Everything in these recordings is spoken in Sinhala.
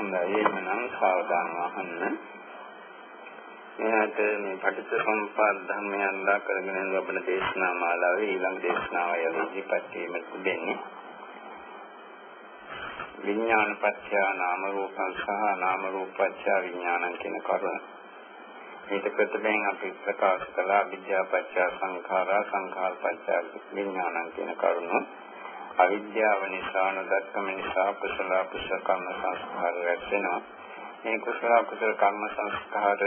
හොඳයි එහෙනම් සාවධානව අහන්න. එනට මේ පටිච්චසමුප්පාද ධර්මයන් දා කරගෙන ලබන දේශනා මාලාවේ ඊළඟ දේශනාවයි ඉදිරිපත් වීමට තිබෙන්නේ. විඥාන පත්‍ය නාම රූපං සහ නාම රූප පත්‍ය විඥානං කියන කරුණ. මේක ප්‍රථමයෙන් අපි ප්‍රකාශ කළා විද්‍යා පත්‍ය සංඛාරා සංඛාර පත්‍ය විඥානං කියන කරුණ. අවිද්‍යාව නිසා නොදක්කම නිසා කුසල කුසල කර්ම සංස්කාර රැස් වෙනවා. මේ කුසල කුසල කර්ම සංස්කාර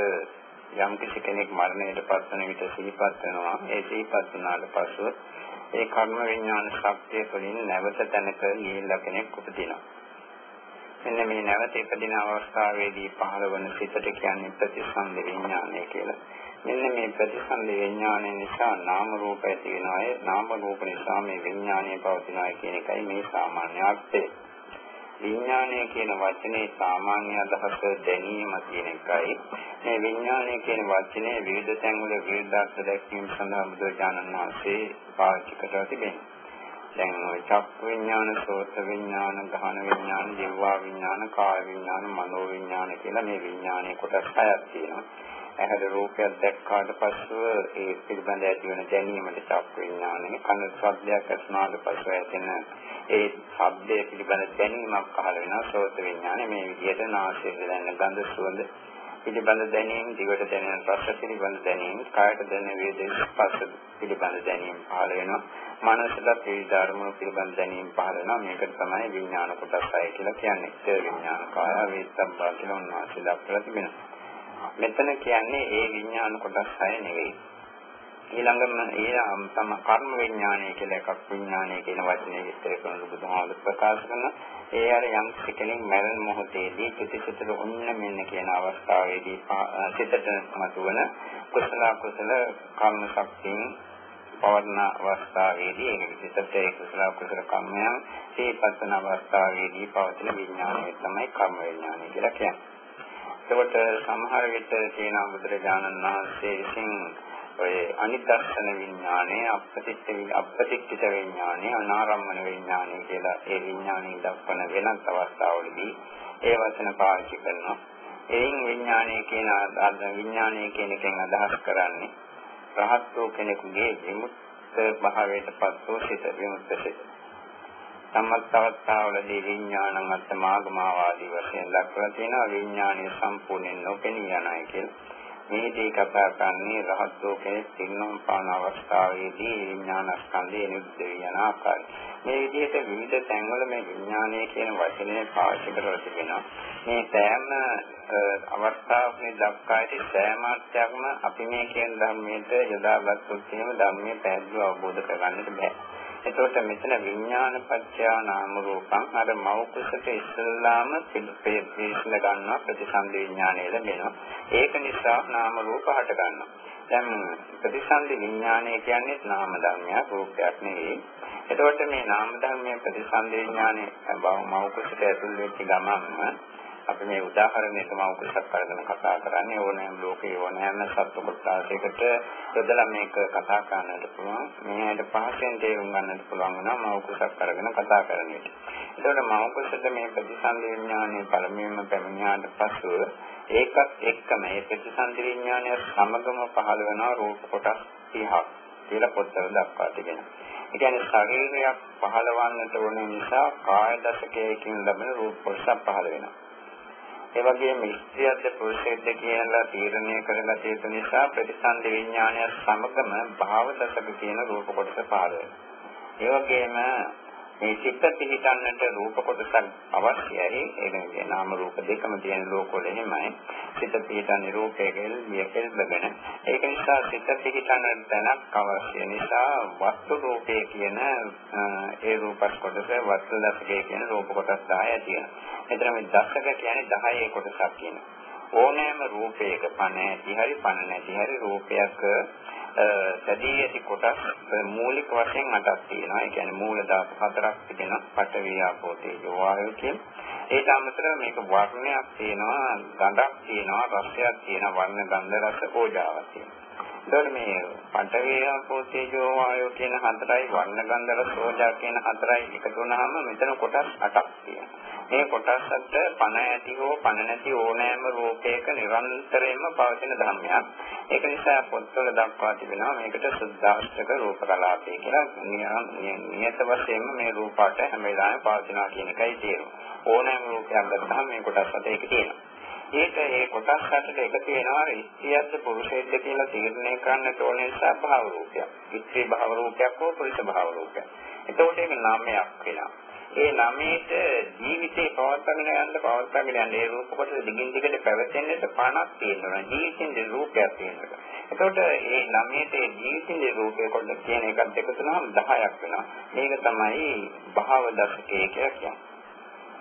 යම් කිසි කෙනෙක් මරණයට පත්වන විට සිහිපත් වෙනවා. ඒ සිහිපත් වුණාට පසු ඒ කර්ම විඥාන ශක්තිය තුළින් නැවත තැනක ගිහිල්ලා කෙනෙක් උපදිනවා. මෙන්න මේ නැවත ඉපදින අවස්ථාවේදී පහළ වන සිතට කියන්නේ ප්‍රතිසන්දි විඥානය කියලා. මෙන්න මේ ප්‍රතිසන්දි විඥානය නිසා නාම රූප ඇති වෙනවා. ඒ නාම රූප නිසා මේ විඥානය පවතිනවා කියන එකයි මේ සාමාන්‍ය අර්ථය. විඥානය කියන වචනේ සාමාන්‍ය අදහස දැනීම කියන එකයි. මේ විඥානය කියන වචනේ විවිධ තැන්වල විවිධ අර්ථ දැක්වීම සඳහා බුදුරජාණන් වහන්සේ පාවිච්චි කරලා තිබෙනවා. දැන් ওই චක්ක විඥාන, සෝත විඥාන, ගහන විඥාන, දිව්වා විඥාන, කාය විඥාන, මනෝ විඥාන කියලා මේ විඥානයේ කොටස් හයක් තියෙනවා. ඇහැට රූපයක් දැක්කාට පස්සෙ ඒ පිළිබඳ ඇති වෙන දැනීමට චක්ක විඥානය, කන ශබ්දයක් ඇසුනාට පස්සෙ ඇතින ඒ ශබ්දය පිළිබඳ දැනීමක් පහළ වෙනවා සෝත විඥානය. මේ විදිහට නාසයෙන් දැනෙන ගඳ සුවඳ පිළිබඳ දැනීම, දිවට දැනෙන රස පිළිබඳ දැනීම, කායට දැනෙන වේදනා ස්පර්ශ පිළිබඳ දැනීම පහළ වෙනවා. මනසට විවිධ අරමුණු පිළිබඳ දැනීම පහළ වෙනවා. මේකට තමයි විඥාන කොටසයි කියලා කියන්නේ. ඒ විඥාන කාය වේස්සබ්බා කියලා උන්වහන්සේ දක්වලා තිබෙනවා. මෙතන කියන්නේ ඒ විඥාන කොටස් හය නෙවෙයි. ඊළඟම ඒ තම කර්ම විඥානය කියලා එකක් විඥානය කියන වචනේ විස්තර කරන බුදුහාමුදුර ප්‍රකාශ කරන ඒ අර යම් කෙනෙක් මරණ මොහොතේදී පිටිසිතට ඔන්න මෙන්න කියන අවස්ථාවේදී සිතට මතුවන කුසල කුසල කර්ම ශක්තියෙන් පවර්ණ අවස්ථාවේදී ඒක විශේෂට ඒ කුසල කුසල කර්මයන් සිහිපත්න අවස්ථාවේදී පවතින විඥානය තමයි කර්ම විඥානය කියලා කියන්නේ. එතකොට සමහර විට තියෙන බුදුරජාණන් වහන්සේ විසින් ඔය අනිදර්ශන විඥානය අපතිච්ච අපතිච්ච විඥානය අනාරම්මන විඥානය කියලා ඒ විඥානය දක්වන වෙනත් අවස්ථාවලදී ඒ වචන පාවිච්චි කරනවා. එයින් විඥානය කියන අද විඥානය කියන එකෙන් අදහස් කරන්නේ රහත් වූ කෙනෙකුගේ විමුක්ත භාවයට පත් වූ සිත විමුක්ත සිත. සම්මත් අවස්ථාවලදී විඥානං අත්මාගමාවාදී වශයෙන් දක්වලා තියෙනවා විඥානය සම්පූර්ණයෙන් නොපෙනී යනයි කියලා. මේදී කතා කරන්නේ රහත්ෝ කෙනෙක් සින්නම් පාන අවස්ථාවේදී විඥානස්කන්ධය නිරුද්ධ වෙන ආකාරය. මේ විදිහට විවිධ තැන්වල මේ විඥානය කියන වචනය පාවිච්චි කරලා තිබෙනවා. මේ සෑම අවස්ථාවකදී දක්වා ඇති සෑම අර්ථයක්ම අපි මේ කියන ධර්මයට යොදාගත්තොත් එහෙම ධර්මයේ පැහැදිලිව අවබෝධ කරගන්නට බෑ. එතකොට මෙතන විඥාන පත්‍ය නාම රූපං අර මෞකසට ඉස්සල්ලාම පිළිපේශන ගන්නවා ප්‍රතිසන්දි විඥානය ලැබෙනවා. ඒක නිසා නාම රූප හට ගන්නවා. දැන් ප්‍රතිසන්දි විඥානය කියන්නේ නාම ධර්මයක් රූපයක් නෙවෙයි. එතකොට මේ නාම ධර්මයේ ප්‍රතිසන්දි විඥානය මෞකසට ඇතුල් වෙච්ච ගමන්ම අපි මේ උදාහරණයකම උපසක් කරගෙන කතා කරන්නේ ඕනෑම ලෝකේ ඕනෑම සත්ව කොටසයකට යොදලා මේක කතා කරන්නට පුළුවන්. මේකට පහසෙන් තේරුම් ගන්නට පුළුවන් වෙනවා මම උපසක් කරගෙන කතා කරන විට. ඒතකොට මම උපසට මේ ප්‍රතිසන්දි විඥානයේ පළමුවෙන්ම පැමිණියාට පසු ඒකත් එක්කම මේ ප්‍රතිසන්දි විඥානය සමගම පහළ වෙනවා රූප කොටස් 30ක් කියලා පොත්වල දක්වා තිබෙනවා. ඒ කියන්නේ ශරීරයක් පහළවන්නට ඕන නිසා කාය දශකයකින් ලැබෙන රූප කොටසක් පහළ වෙනවා. ඒ වගේම ස්ත්‍රියක්ද පුරුෂයෙක්ද කියලා තීරණය කරගත යුතු නිසා ප්‍රතිසන්දි විඥානය සමගම භාව දශක කියන රූප කොටස පහළ වෙනවා. ඒ වගේම මේ චිත්ත පිහිටන්නට රූප කොටසක් අවශ්‍යයි. ඒ කියන්නේ නාම රූප දෙකම තියෙන ලෝකවල එහෙමයි. චිත්ත පිහිටන්නේ රූපයකෙල් වියකෙල්බගෙන. ඒක නිසා චිත්ත පිහිටන්න තැනක් අවශ්‍ය නිසා වස්තු රූපය කියන ඒ රූප කොටස වස්තු දශකයේ කියන රූප කොටස් 10 තියෙනවා. එතන මේ දශක කියන්නේ 10 කොටසක් කියනවා. ඕනෑම රූපයක පණ ඇති හරි පණ නැති හරි රූපයක සැදී ඇති කොටස් මූලික වශයෙන් අටක් තියෙනවා. ඒ කියන්නේ මූල ධාතු හතරක් තිබෙනවා. පඨවි ආපෝ තේජෝ වායෝ කියන. ඒට අමතරව මේක වර්ණයක් තියෙනවා, ගඳක් තියෙනවා, රසයක් තියෙනවා, වර්ණ ගන්ධ රස ඕජාවක් තියෙනවා. එතකොට මේ පඨවි ආපෝ තේජෝ වායෝ කියන හතරයි වර්ණ ගන්ධ රස ඕජා කියන හතරයි එකතු වුණාම මෙතන කොටස් අටක් තියෙනවා. මේ කොටසට පණ ඇති හෝ පණ නැති ඕනෑම රූපයක නිරන්තරයෙන්ම පවතින ධර්මයක්. ඒක නිසා පොත්වල දක්වා තිබෙනවා මේකට සුද්ධාෂ්ටක රූප කලාපය කියලා නියත වශයෙන්ම මේ රූපات හැම වෙලාවෙම පවතිනවා කියන එකයි තේරුම. ඕනෑම රූපයක් ගත්තාම මේ කොටස් හත ඒක තියෙනවා. ඒක ඒ කොටස් හතට එකතු වෙනවා ඉස්තියත් පුරුෂයෙක්ද කියලා තීරණය කරන්නට ඕන නිසා භාව රූපයක්. ඉස්ත්‍රි භාව රූපයක් හෝ පුරුෂ භාව රූපයක්. එතකොට ඒක නාමයක් වෙනවා. ඒ නාමයට ජීවිතේ පවත්වාගෙන යන්න පවත්වාගෙන යන්න ඒ රූප කොටස දිගින් දිගට පැවතෙන්නට පණක් තියෙනවා. ජීවිතින් රූපයක් තියෙනවා. එතකොට මේ නාමයට ජීවිතින් රූපේ කොට කියන එකත් එකතු වුණාම 10ක් වෙනවා. මේක තමයි භාව දශකය කියලා කියන්නේ.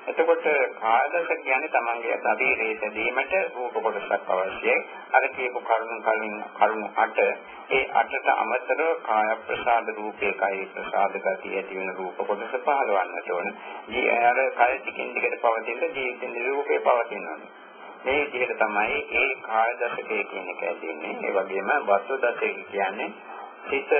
එතකොට කායදස කියන්නේ තමන්ගේ ශරීරයේ සැදීමට රූප කොටසක් අවශ්‍යයි. අර කියපු කරුණු කලින් කරුණු 8 ඒ 8ට අමතරව කාය ප්‍රසාද රූපේ කාය ප්‍රසාද ගතිය ඇති වෙන රූප කොටස පහළවන්නට ඕන. ඊ අර කාය ටිකින් ටිකට පවතින ජීවිතින් රූපේ පවතිනවා. මේ විදිහට තමයි ඒ කාය දශකය කියන එක ඇදෙන්නේ. ඒ වගේම වස්තු දශකය කියන්නේ සිත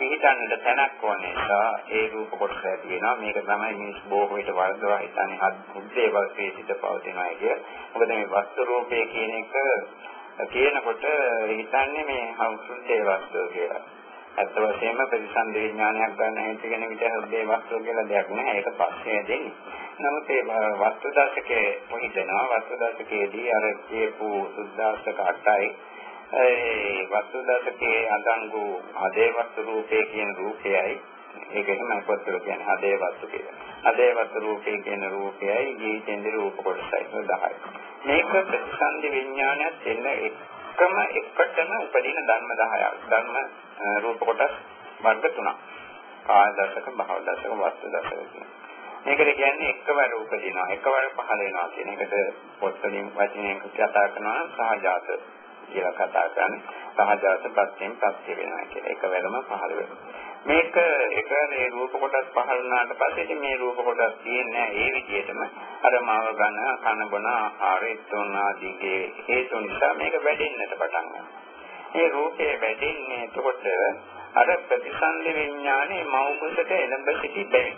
පිළිගන්නට තැනක් ඕන නිසා ඒ රූප කොටස ඇති වෙනවා. මේක තමයි මිනිස් බොහෝ විට වර්ධවා හිතන්නේ හත් උද්දේවල් පිළිසිත පවතිනවා කිය. මොකද මේ වස්තු රූපය කියන එක කියනකොට හිතන්නේ මේ හවුසුද්දේ වස්තුව කියලා. ඇත්ත වශයෙන්ම ප්‍රතිසන්දි විඥානයක් ගන්න හැටි කියන විදිහ හෘදේ වස්තුව කියලා දෙයක් නැහැ. ඒක පස්සේ දෙන්නේ. නමුත් ඒ වස්තු දශකයේ මොහිතනවා වස්තු දශකයේදී අර කියපු සුද්දාස්තක 8යි ඒ වස්තු දසකේ අඳංගු අදේ වස්තු රූපේ කියන රූපයයි ඒක එහෙමයි පොත්වල කියන්නේ අදේ වස්තු කියලා. අදේ වස්තු රූපේ කියන රූපයයි ජීවිතේන්ද්‍ර රූප කොටසයි 10යි. මේක ප්‍රතිසන්දි විඥානයත් එන්න එකම එකටම උපදින ධර්ම 10ක්. ධර්ම රූප කොටස් වර්ග තුනක්. කාය දශක, භව දශක, වස්තු දශක කියන්නේ. මේකට කියන්නේ එකවර උපදිනවා එකවර පහළ වෙනවා කියන එකට පොත්වලින් වචනයෙන් කතා කරනවා සහජාත කියලා කතා කරන්නේ සහජාතපත්යෙන් පස්සේ වෙනවා කියලා. එකවරම පහළ වෙනවා. මේක එක මේ රූප කොටස් පහළ වුණාට පස්සේ මේ රූප කොටස් තියෙන්නේ ඒ විදිහටම අර මාව ගන්න කන බොන ආහාරය තුන ආදීගේ හේතු නිසා මේක වැඩෙන්නට පටන් ගන්නවා. මේ රූපේ වැඩෙන්නේ එතකොට අර ප්‍රතිසන්දි විඥානේ මෞකසට එළඹ සිටි බැරි.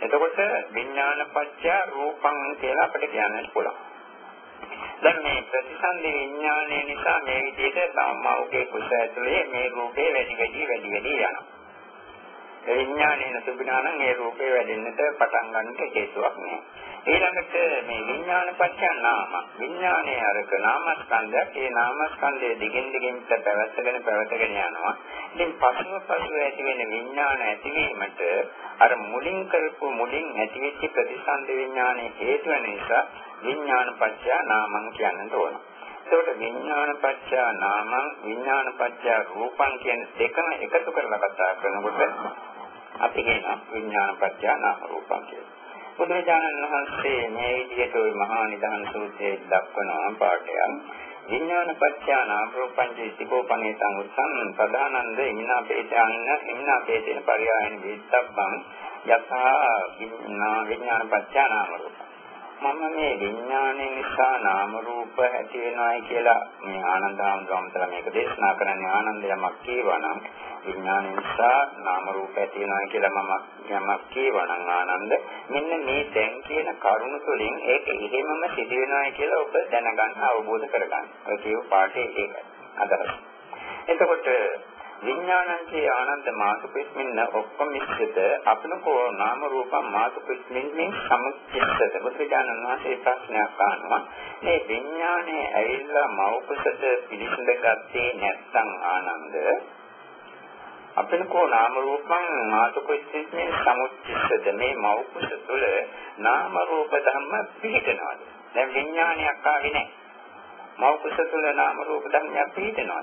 එතකොට විඥානපච්චය රූපං කියලා අපිට කියන්නත් පුළුවන්. දැන් මේ ප්‍රතිසන්දි විඥානය නිසා මේ විදිහට සාමාවගේ කුස ඇතුලේ මේ රූපේ වැඩි වැඩි වැඩි වැඩි යනවා. ඒ විඥානයේ නැතුණා නම් ඒ රූපේ වැඩෙන්නට පටන් ගන්නට හේතුවක් නෑ. ඊළඟට මේ විඥාන පත්‍ය නාම විඥානයේ අරක නාමස්කන්ධයක් ඒ නාමස්කන්ධයේ දිගින් දිගින් පැවැත්ගෙන පැවැත්ගෙන යනවා. ඉතින් පසුව පසුව ඇති වෙන විඥාන ඇතිවීමට අර මුලින් කරපු මුලින් ඇතිවෙච්ච ප්‍රතිසන්ද විඥානයේ හේතු වෙන නිසා විඥාන පත්‍ය නාමං කියන්නට ඕන. එතකොට විඥාන පත්‍ය නාමං විඥාන පත්‍ය රූපං කියන දෙකම එකතු කරලා කතා කරනකොට අපි කියනවා විඥාන පත්‍ය නාම රූපං කියලා. බුදුරජාණන් වහන්සේ මේ විදිහට ওই මහා නිධාන සූත්‍රයේ දක්වන පාඩයක් විඥාන පත්‍ය නාම රූපං ජීතිකෝපනේ සංඋත්සං ප්‍රධානන්ද ඉමිනා පේචාන්න ඉමිනා පේචේන පරියායන විත්තබ්බං යථා විඥාන පත්‍ය නාම රූපං මම මේ විඥානය නිසා නාම රූප ඇති වෙනවායි කියලා මේ ආනන්ද ආනන්දවන්තර මේක දේශනා කරන්නේ ආනන්ද යමක් කියවනම් විඥානය නිසා නාම රූප ඇති වෙනවායි කියලා මම යමක් කියවනම් ආනන්ද මෙන්න මේ දැන් කියන කරුණ තුළින් ඒක ඉහෙමම සිදු වෙනවායි කියලා ඔබ දැනගන්න අවබෝධ කරගන්න. ඔය කියපු පාඩේ ඒකයි. අදහස්. එතකොට විඥානංචේ ආනන්ද මාසුපෙස්මින්න ඔක්කොම මිශ්‍රිත අපනකෝ නාම රූපම් මාසුපෙස්මින්න සමුච්චිතද බුදුජානන වාසේ ප්‍රශ්නයක් අහනවා. මේ විඥානේ ඇවිල්ලා මෞකසට පිළිසඳ ගත්තේ නැත්නම් ආනන්ද? අපනකෝ නාම රූපං මාසුපෙස්මින්න සමුච්චිතද මේ මෞකස තුළ නාම රූප ධර්ම පිළිගෙනවා දැන් විඥානයක් ආවේ නැහැ. මෞකස තුළ නාම රූප ධර්මයක් පිළිගෙනවා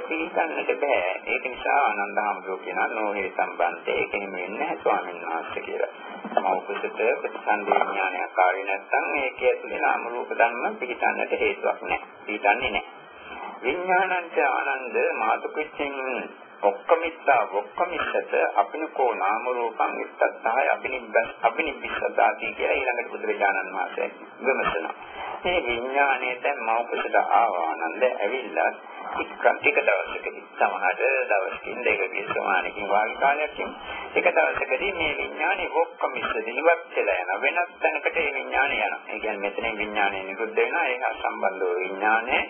පිළිගන්නට බෑ. ඒක නිසා ආනන්ද හැමෝම කියනවා නෝහේ සම්බන්ධය ඒක හිම වෙන්නේ නැහැ ස්වාමීන් වහන්සේ කියලා. සමෝපිතට ප්‍රතිසන්දේ ඥානයක් කාර්ය නැත්නම් ඒක ඇතුලේ නාම රූප ධර්ම පිළිගන්නට හේතුවක් නැහැ. පිළිගන්නේ නැහැ. විඥානංච ආනන්ද මාතුකෙච්චින් ඔක්කමිත්තා ඔක්කමිත්තට අපිනකෝ නාම රූපං ඉත්තත්තාය අපිනිබ්බස් අපිනිබ්බස්සදාති කියලා ඊළඟට බුදුරජාණන් වහන්සේ විමසනවා. මේ විඥාණය දැන් මෞකසට ආවානන්ද ඇවිල්ලා ටික දවසකදී සමහර දවසකින් දෙකකින් සමානකින් වාගේ කාලයක් එක දවසකදී මේ විඥානේ ඔක්කමිස්ස දිලවත් කියලා යන වෙනත් තැනකට මේ විඥානේ යනවා. ඒ කියන්නේ මෙතන විඥානේ නිරුද්ධ වෙනවා ඒක සම්බන්ධව විඥානේ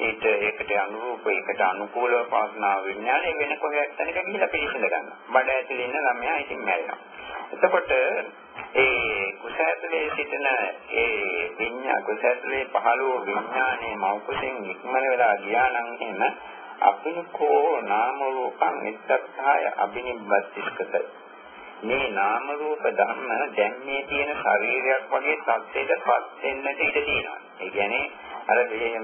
ඊට ඒකට අනුරූප ඒකට අනුකූලව පවස්නා විඥානය වෙන කොහයක් තැනක ගිහිලා පිළිසඳ ගන්නවා. බඩ ඇතුලේ ඉන්න ළමයා ඉතින් මැරෙනවා. එතකොට ඒ කුසැතුලේ සිටින ඒ විඤ්ඤා කුසැතුලේ පහළ වූ විඥානයේ මෞකසෙන් ඉක්මන වෙලා ගියා නම් එහෙම අපිනකෝ නාම රූපං නිස්සත්තාය අබිනිබ්බත්තිස්කත මේ නාම රූප ධර්ම දැන් මේ තියෙන ශරීරයක් වගේ සත්‍යයටපත් වෙන්නට ඉඩ තියෙනවා. ඒ කියන්නේ අර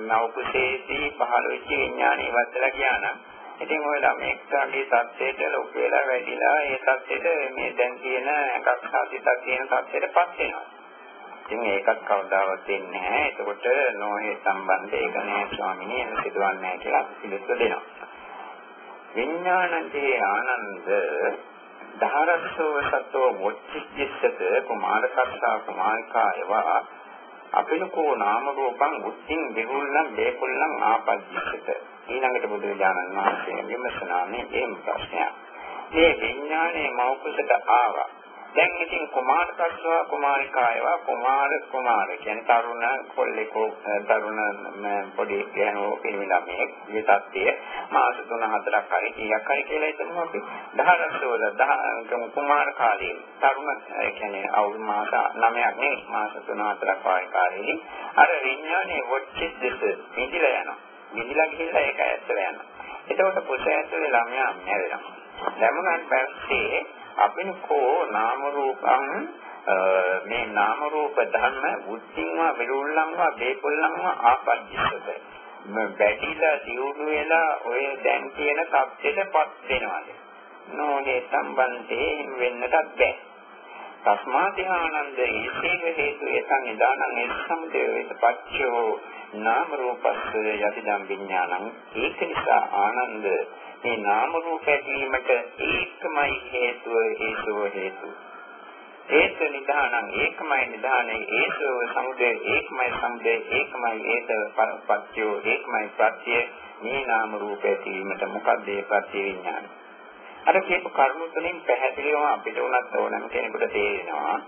මෞකුසේදී පහළ වෙච්ච විඥානය ඉවත්ලා ගියා නම් ඉතින් ඔය ළමෙක්ගේ තත්ත්වයට ලොකු වෙලා වැඩිලා ඒ තත්ත්වෙට මේ දැන් තියෙන එකක් සාධිතක් තියෙන තත්ත්වෙටපත් වෙනවා. ඉතින් ඒකත් කවදාවත් වෙන්නේ නැහැ. එතකොට නොහේ සම්බන්ධ ඒක නෑ ස්වාමිනේ එහෙම සිදුවන්නේ නැහැ කියලා පිළිතුර දෙනවා. විඥානන්තේ ආනන්ද ධාරස්සෝ සතෝ මොච්චිච්ඡත කුමාරකස්සා කුමාරිකායවා අපිනකෝ නාම රූපං උත්තිං විරුල්ලං දේකුල්ලං ආපජ්ජිත ඊළඟට බුදුරජාණන් වහන්සේ විමසනා මේ එහෙම ප්‍රශ්නයක් මේ විඥානයේ මෞකසට ආවා. දැන් ඉතින් කුමාර කස්වා කුමාරිකායවා කුමාර කුමාර. කියන්නේ තරුණ කොල්ලෙකෝ තරුණ පොඩි ගෑනෝ පිළිමිලා මේ විතත්තිය මාස 3 4ක් හරි කීයක් හරි කියලා හිතමු අපි. 10 දවසවල කුමාර කාලේ තරුණ කියන්නේ අවුරුදු මාස 9ක් නෙවෙයි මාස 3 4ක් වගේ කාලෙදී. අර විඥානේ වොච්චිස් දෙස මිදිලා යනවා. මිදිලා ගිහිල්ලා ඒක ඇත්තලා යනවා. එතකොට පුත ඇතුලේ ළමයා මැරෙනවා ලැබුණාන් පස්සේ අපිනකෝ නාම රූපං මේ නාම රූප ධර්ම බුද්ධින්වා විරුල්ලන්වා බේපොල්ලන්වා ආපජ්ජිසද බැටිලා දියුණු වෙලා ඔය දැන් කියන සත්‍යෙටපත් වෙනවාද? නෝනේ සම්බන්ධේ වෙන්නටත් බෑ තස්මාති ආනන්ද ඊසේක හේතු යතං නිදානං එස්සම්දේවිත පච්චෝ නාම රූපස්ස යතිදම් විඥානං ඒක නිසා ආනන්ද මේ නාම රූප ඇතිවීමට ඒකමයි හේතුව හේතුව හේතු. ඒක නිදානං ඒකමයි නිදානේ ඒසෝ සමුදය ඒකමයි සමුදය ඒකමයි ඒත පත්‍යෝ ඒකමයි පත්‍ය මේ නාම රූප ඇතිවීමට මොකක්ද ඒ පත්‍ය විඥාන. අර කියපු කරුණු තුලින් පැහැදිලිවම අපිට උනත් ඕනම කෙනෙකුට තේරෙනවා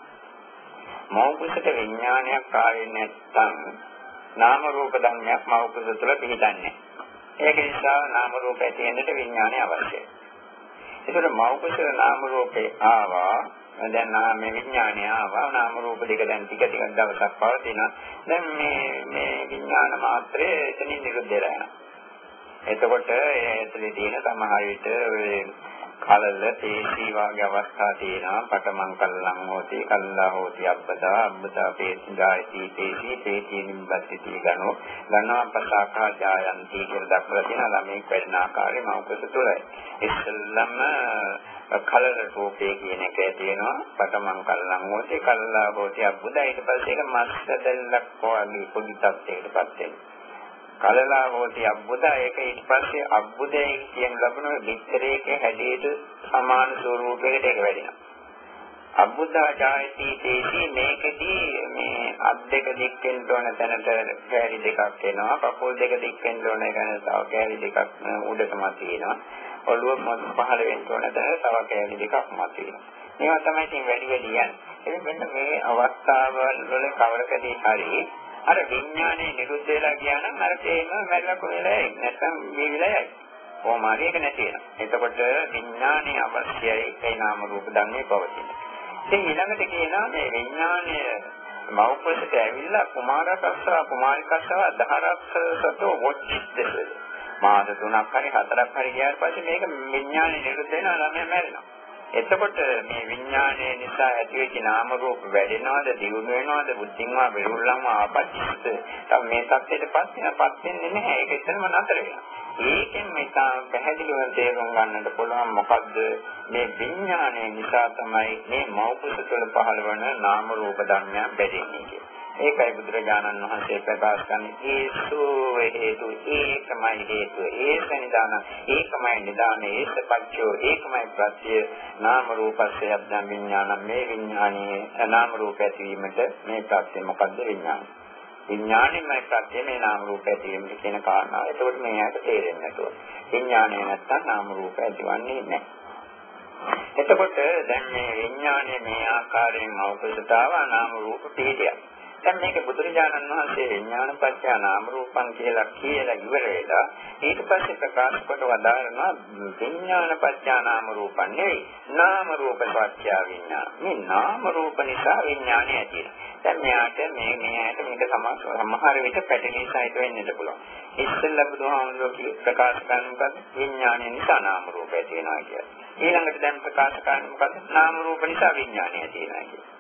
මෞකසට විඥානයක් ආවේ නැත්නම් නාම රූප ධර්මයක් මෞකස තුළ පිහිටන්නේ ඒක නිසා නාම රූප ඇති වෙන්නට විඥානය අවශ්‍යයි. ඒතර මෞකස නාම රූපේ ආවා දැන් නාම විඥානය ආවා නාම රූප දෙක දැන් ටික ටික දවසක් පවතිනවා. දැන් මේ මේ විඥාන මාත්‍රය එතනින් නිරුද්ධ වෙලා යනවා. එතකොට ඒ ඇතුලේ තියෙන සමහර විට කලල තේසී වාගේ අවස්ථා තියෙනවා. පටමන් කල්ලං හෝති කල්ලා හෝති අබ්බදා අබ්බදා පේසිදායි තේසී තේසී නිබ්බති ගනෝ ගන්නවා පසාකා ජායන්ති කියලා දක්වලා තියෙනවා. ළමයි වැඩන ආකාරයේ මෞකස තුළයි. ඉස්සෙල්ලම කලල රූපේ කියන එක තියෙනවා. පටමන් කල්ලං හෝති කල්ලා හෝති අබ්බදා. ඊට පස්සේ ඒක මස්ත දෙල්ලක් වගේ පොඩි තත්යකටපත් වෙනවා. කලලා හෝටි අබ්බුදා ඒක ඊට පස්සේ අබ්බුදේ කියන ලබන විස්තරයක හැඩයට සමාන ස්වරූපයකට ඒක වැඩිනවා. අබ්බුදා ජායති තේසි මේකදී මේ අත් දෙක දික්කෙන් තෝන තැනට කෑලි දෙකක් එනවා. කකුල් දෙක දික්කෙන් තෝන ගැන තව කෑලි දෙකක් උඩටම තියෙනවා. ඔළුව පහළ වෙන්න තෝන තැන තව කෑලි දෙකක් මත තියෙනවා. මේවා තමයි ඉතින් වැඩි වැඩි යන්නේ. ඉතින් මෙන්න මේ අවස්ථාවල් වල කවරකදී හරි අර විඥානේ නිරුද්ධ වෙලා ගියා නම් අර තේම මැරලා කොහෙලයි නැත්නම් ජීවිලයි. කොහොම හරි ඒක නැති වෙනවා. එතකොට විඥානේ අවශ්‍යයි ඒ නාම රූප ධර්මයේ පවතින. ඉතින් ඊළඟට කියනවා මේ විඥානය මෞපසට ඇවිල්ලා කුමාරකස්සා කුමාරිකස්සා දහරක්ෂසතෝ වොච්චිද්දස. මාස තුනක් හරි හතරක් හරි ගියාට පස්සේ මේක විඥානේ නිරුද්ධ වෙනවා ළමයා මැරෙනවා. එතකොට මේ විඥානයේ නිසා ඇතිවෙච්ච නාම රූප වැඩෙනවද දියුණු වෙනවද බුද්ධින්වා විරුල්ලන්ව ආපච්චිත? තම මේ සත්‍යයටපත් වෙනපත් වෙන්නේ නැහැ. ඒක එතනම නතර වෙනවා. ඒකෙන් මේක පැහැදිලිව තේරුම් ගන්නට පුළුවන් මොකද්ද? මේ විඥානයේ නිසා තමයි මේ මෞපස තුළ පහළ වන නාම රූප ධර්මයන් බැඳෙන්නේ ඒකයි බුදුරජාණන් වහන්සේ ප්‍රකාශ කරන්නේ ඒසු හේතු ඒකමයි හේතු ඒක නිදාන ඒකමයි නිදාන ඒසපච්චෝ ඒකමයි ප්‍රත්‍ය නාම රූපස්ය අධ්‍යාන විඥාන මේ විඥානයේ නාම රූප ඇතිවීමට මේ ප්‍රත්‍ය මොකද්ද විඥානය විඥාණයමයි ප්‍රත්‍ය මේ නාම රූප ඇතිවීම කියන කාරණාව. එතකොට මේ ඇයට තේරෙන්නේ නැතුව. විඥාණය නැත්තම් නාම රූප ඇතිවන්නේ නැහැ. එතකොට දැන් මේ විඥාණය මේ ආකාරයෙන් අවබෝධතාව නාම රූප පිළිදයක්. දැන් මේක බුදුරජාණන් වහන්සේ විඥාන පත්‍ය නාම රූපං කියලා කියලා ඉවර වෙලා ඊට පස්සේ ප්‍රකාශ කොට වදාරනවා විඥාන පත්‍ය නාම රූපං නෙවෙයි නාම රූප පත්‍ය විඥාන. මේ නාම රූප නිසා විඥානය ඇති දැන් මෙයාට මේ මෙයාට මේක සමහර විට පැටලී සහිත වෙන්නත් පුළුවන්. ඉස්සෙල්ලා බුදුහාමුදුරුවෝ ප්‍රකාශ කරන මොකද විඥානය නිසා නාම රූප ඇති වෙනවා කියලා. ඊළඟට දැන් ප්‍රකාශ කරන මොකද නාම රූප නිසා විඥානය ඇති වෙනවා කියලා.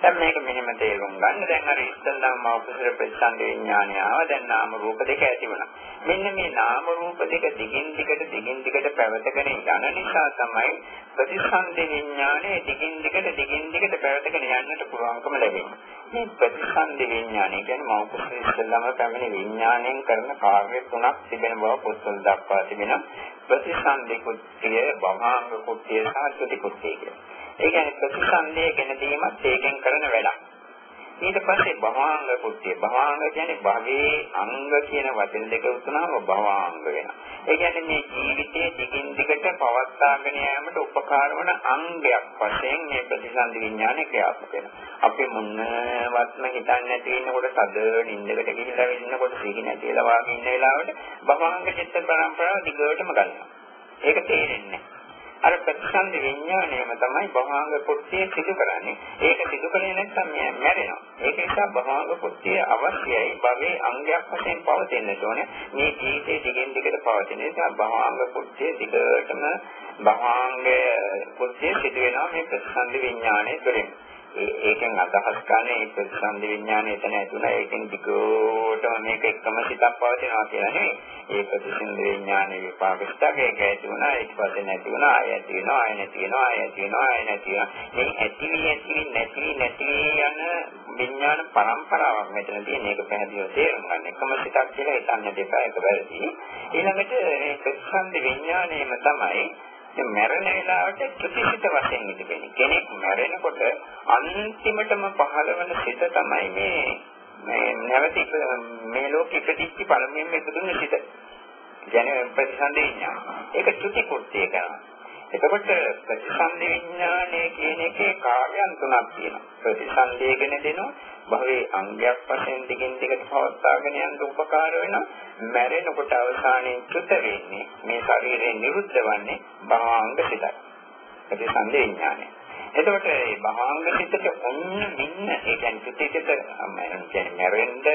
දැන් මේක මෙහෙම තේරුම් ගන්න. දැන් අර ඉස්සෙල්ලාම මෞපසර ප්‍රතිසන්ද විඥානය ආව. දැන් නාම රූප දෙක ඇති වුණා. මෙන්න මේ නාම රූප දෙක දිගින් දිගට දිගින් දිගට පැවතගෙන යන නිසා තමයි ප්‍රතිසන්ද විඥානයේ දිගින් දිගට දිගින් දිගට පැවතගෙන යන්නට පුළුවන්කම ලැබෙන්නේ. මේ ප්‍රතිසන්ද විඥානය කියන්නේ මෞපසර ඉස්සෙල්ලාම පැමිණි විඥාණයෙන් කරන කාර්ය තුනක් තිබෙන බව පොත්වල දක්වා තිබෙනවා. ප්‍රතිසන්දි කුත්තිය, භවංග කුත්තිය සහ සුති කුත්තිය කියන්නේ. ඒ කියන්නේ ප්‍රතිසන්දේ ගැන දීමත් ඒකෙන් කරන වැඩක්. ඊට පස්සේ භවාංග කුත්‍ය භවාංග කියන්නේ භවයේ අංග කියන වචන දෙක උතුනම භවාංග වෙනවා. ඒ කියන්නේ මේ ජීවිතයේ දිගින් දිගට පවත්වාගෙන යාමට උපකාර වන අංගයක් වශයෙන් මේ ප්‍රතිසන්දි විඥානය ක්‍රියාත්මක වෙනවා. අපි මුන්නවත්ම හිතන්නේ නැති වෙනකොට තද නිින්දකට ගිහිල්ලා වෙන්නකොට සිහි නැතිලා වාගේ ඉන්න වෙලාවට භවාංග චිත්ත පරම්පරාව දිගටම ගන්නවා. ඒක තේරෙන්නේ නැහැ. අර ප්‍රතිසන්ද විඥාණයම තමයි භවංග කුට්ටිය සිදු කරන්නේ. ඒක සිදු කළේ නැත්නම් මැරෙනවා. ඒක නිසා භවංග කුට්ටිය අවශ්‍යයි භවයේ අංගයක් වශයෙන් පවතින්න ඕනේ. මේ ජීවිතේ දිගින් දිගට පවතින නිසා භවංග කුට්ටිය දිගටම භවංග කුට්ටිය සිදු වෙනවා මේ ප්‍රතිසන්ද විඥාණය තුළින්. ඒකෙන් අදහස් ගන්න ඒ ප්‍රතිසන්දි විඥානය එතන ඇතුළේ ඒකෙන් දිගටම මේක එකම සිතක් පවතිනවා කියලා නෙවෙයි. ඒ ප්‍රතිසන්දි විඥානයේ විපාක සිතක ඒක ඇති වුණා ඊට පස්සේ නැති වුණා ආය ඇති වෙනවා ආය නැති වෙනවා ආය ඇති වෙනවා ආය නැති වෙනවා. මේ ඇති වී ඇති වී නැති වී නැති යන විඥාන පරම්පරාවක් මෙතන තියෙන එක පැහැදිලිව තේරුම් ගන්න. එකම සිතක් කියලා හිතන්න දෙපා එක වැරදි. ඊළඟට මේ ප්‍රතිසන්දි විඥානයම තමයි ඉතින් මැරෙන වෙලාවට ප්‍රතිසිත වශයෙන් ඉතිබෙන්නේ. කෙනෙක් මැරෙනකොට අන්තිමටම පහළ වෙන සිත තමයි මේ මේ නැවත මේ ලෝකෙ ඉපදිච්ච පළමුවෙන්ම ඉපදුන සිත. කියන්නේ ප්‍රතිසන්දේ විඥාන. ඒක චුති කුට්ටිය කරනවා. එතකොට ප්‍රතිසන්දේ විඥානය කියන එකේ කාර්යයන් තුනක් තියෙනවා. ප්‍රතිසන්දේගෙන දෙනවා භවයේ අංගයක් වශයෙන් දිගින් දිගට පවත්වාගෙන යන්න උපකාර වෙනවා. මැරෙනකොට අවසානයේ චුත වෙන්නේ මේ ශරීරයෙන් නිරුද්ධ වන්නේ භාංග සිතයි. ප්‍රතිසන්දේ විඥානය. එතකොට මේ භාංග සිතට ඔන්න මෙන්න ඒ කියන්නේ චුතිසිත කියන්නේ මැරෙන්න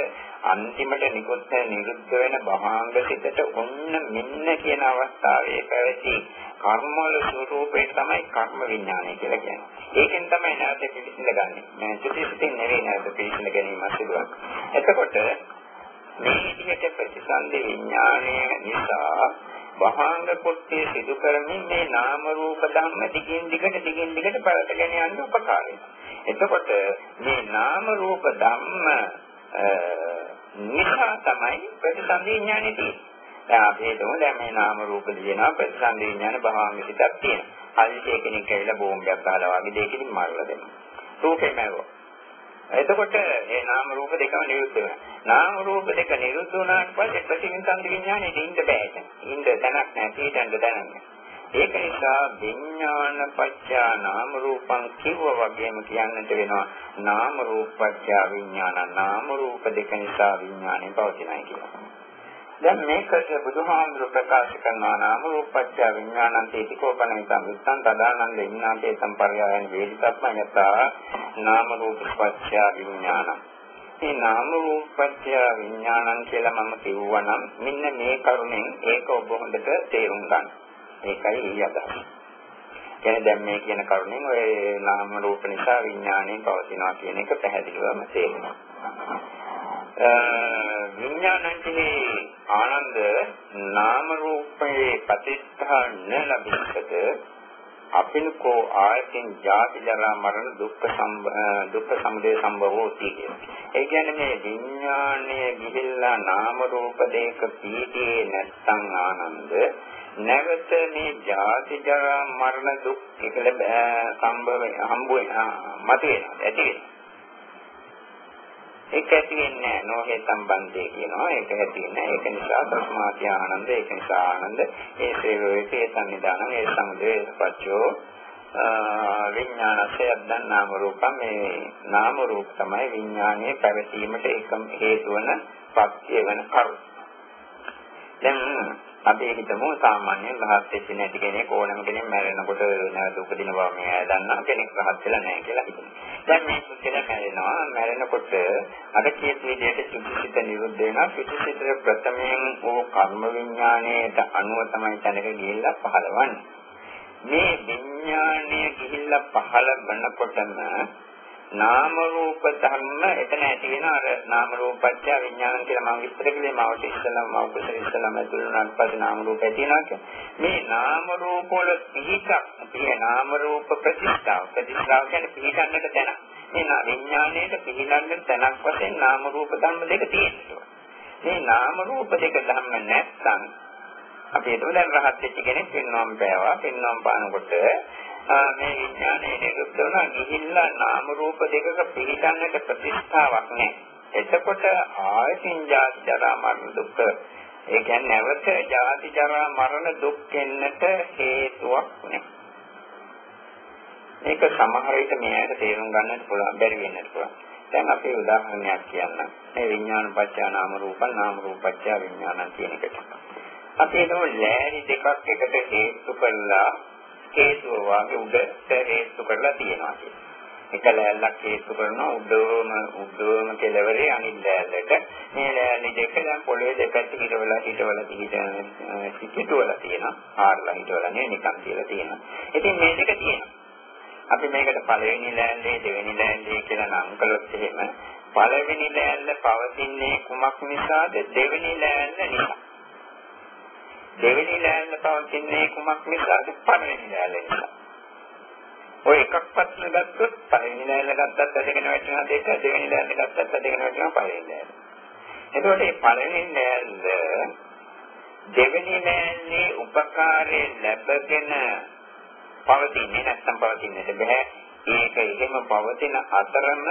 අන්තිමට නිකුත් නිරුද්ධ වෙන භාංග සිතට ඔන්න මෙන්න කියන අවස්ථාවේ පැවති කර්ම වල ස්වરૂපේ තමයි කර්ම විඥානය කියලා කියන්නේ. ඒකෙන් තමයි නැවත පිළිසිඳගන්නේ. මේ චුතිසිතින් නෙවෙයි නැවත පිළිසිඳ ගැනීම සිදුවන්නේ. එතකොට මේ විදිහට ප්‍රතිසන්දේ විඥානය නිසා වහාංග කොටේ සිදු කරමින් මේ නාම රූප ධම්ම දිගින් දිගට දිගින් දිගට පවත්ගෙන යන්න උපකාර එතකොට මේ නාම රූප ධම්ම නිසා තමයි ප්‍රතිසන්දේ විඥානය තියෙන්නේ. දැන් අපි හිතමු දැන් මේ නාම රූප දිනන ප්‍රතිසන්ද විඥාන භවංග සිතක් තියෙනවා. හදිසියෙ කෙනෙක් ඇවිල්ලා බෝම්බයක් දාලා වගේ දෙයකින් මරලා දෙනවා. රූපේ මැරුවා. එතකොට මේ නාම රූප දෙකම නිරුද්ධ වෙනවා. නාම රූප දෙක නිරුද්ධ වුණාට පස්සේ ප්‍රතිසන්ද විඥානේ දෙන්න බෑ. ඉන්න දැනක් නැහැ, තීතන්ද දැනන්නේ. ඒක නිසා විඥාන පත්‍යා නාම රූපං කිව්ව වගේම කියන්නට වෙනවා නාම රූප පත්‍යා විඥාන නාම රූප දෙක නිසා විඥානය පවතිනයි කියලා. දැන් මේකට බුදුහාමුදුරු ප්‍රකාශ කරනවා නාම රූපච්ඡ විඥානං තේතිකෝපන විතං විත්තං තදානන්ද ඉන්නාතේ සම්පර්යායන වේදිතත්ම යතා නාම රූපච්ඡ විඥානං මේ නාම රූපච්ඡ විඥානං කියලා මම කිව්වනම් මෙන්න මේ කරුණෙන් ඒක ඔබ හොඳට තේරුම් ගන්න. ඒකයි ඊ අදහස. කියන්නේ දැන් මේ කියන කරුණෙන් ඔය නාම රූප නිසා විඥාණය පවතිනවා කියන එක පැහැදිලිවම තේරෙනවා. විඥානංචනේ ආනන්ද නාම රූපේ ප්‍රතිස්ථාන ලැබෙන්නට අපිනකෝ ආයතින් ජාති ජරා මරණ දුක්ඛ දුක්ඛ සමුදය සම්භවෝති ඒ කියන්නේ මේ විඥානයේ ගිහිල්ලා නාම රූප දෙක පීඩේ නැත්තම් ආනන්ද නැවත මේ ජාති ජරා මරණ දුක් එකල සම්භව හම්බ වෙනවා මත වෙනවා ඇති වෙනවා. ඒක ඇති වෙන්නේ නොහේ සම්බන්ධය කියනවා. ඒක ඇති වෙන්නේ ඒක නිසා ප්‍රස්මාතිය ආනන්ද ඒක නිසා ආනන්ද. ඒ ශ්‍රේයෝකේ සම්නිදාන ඒ සමුදේ පච්චෝ විඥානසය අද්දන් නාම රූපම්. මේ නාම රූප තමයි විඥානයේ පැවතීමට එකම හේතු වන පත්‍ය වෙන කරුණ. දැන් අපි හිතමු සාමාන්‍යයෙන් රහත් වෙච්ච නැති කෙනෙක් ඕනම කෙනෙක් මැරෙනකොට නැවත උපදින බව මේ අය දන්නා කෙනෙක් රහත් වෙලා නැහැ කියලා හිතමු. දැන් මේ පුද්ගලයා මැරෙනවා මැරෙනකොට අර කියපු විදිහට චුතිසිත නිරුද්ධ වෙනවා චුතිසිත ප්‍රථමයෙන් ඕ කර්ම විඥාණයට අනුව තමයි තැනක ගිහිල්ලා පහළවන්නේ. මේ විඥාණය ගිහිල්ලා පහළ වෙනකොටම නාම රූප ධර්ම එතන ඇති වෙන අර නාම රූපච්ඡ විඥාන කියලා මම විස්තර කළේ මවට ඉස්සෙල්ලාම මම උපසර ඉස්සෙල්ලාම ඇතුළේ වුණාට පස්සේ නාම රූප ඇති වෙනවා කියන්නේ මේ නාම රූප වල පිහිටක් මේ නාම රූප ප්‍රතිස්ථාව ප්‍රතිස්ථාව කියන්නේ පිහිටන්නට තැන මේ විඥාණයට පිහිටන්නට තැනක් වශයෙන් නාම රූප ධර්ම දෙක තියෙනවා. මේ නාම රූප දෙක ධර්ම නැත්නම් අපි හිතමු දැන් රහත් වෙච්ච කෙනෙක් පින්නම් පෑවා පින්නම් පානකොට මේ විඥානයේ නිරුද්ධ වුණා ගිහිල්ලා නාම රූප දෙකක පිළිගන්නට ප්‍රතිස්ථාවක් නැහැ. එතකොට ආයතින් ජාති ජරා මරණ දුක් ඒ කියන්නේ නැවත ජාති ජරා මරණ දුක් එන්නට හේතුවක් නැහැ. මේක සමහර විට මෙයාට තේරුම් ගන්නට පුළුවන් බැරි වෙන්නත් පුළුවන්. දැන් අපි උදාහරණයක් කියන්න. මේ විඥාන පත්‍යා නාම රූපං නාම රූපත්‍යා විඥානං කියන එකට. අපි හිතමු ලෑලි දෙකක් එකට හේතු කරලා හේතුව වාගේ උඩට හේතු කරලා තියෙනවා කියන්නේ. එක ලෑල්ලක් හේතු කරනවා උඩම උඩම කෙළවරේ අනිත් ලෑල්ලට මේ ලෑල්ල දෙක දැන් පොළවේ දෙපැත්ත හිටවලා හිටවලා හිටවලා තියෙනවා. ආරලා හිටවලා නේ නිකන් කියලා තියෙනවා. ඉතින් මේ දෙක තියෙනවා. අපි මේකට පළවෙනි ලෑල්ලේ දෙවෙනි ලෑල්ලේ කියලා නම් කළොත් එහෙම පළවෙනි ලෑල්ල පවතින්නේ කුමක් නිසාද? දෙවෙනි ලෑල්ල නිසා. දෙවෙනි ලෑල්ල පවතින්නේ කුමක් නිසාද? පළවෙනි ලෑල්ල නිසා. ඔය එකක්වත් ගත්තොත් පළවෙනි ලෑල්ල ගත්තත් ඇදගෙන වැටෙනවා දෙක, දෙවෙනි ලෑල්ල ගත්තත් ඇදගෙන වැටෙනවා පළවෙනි ලෑල්ල. එතකොට මේ පළවෙනි ලෑල්ල දෙවෙනි ලෑල්ලේ උපකාරයේ ලැබගෙන පවතින්නේ නැත්නම් පවතින්නට බෑ. ඒක එහෙම පවතින අතරම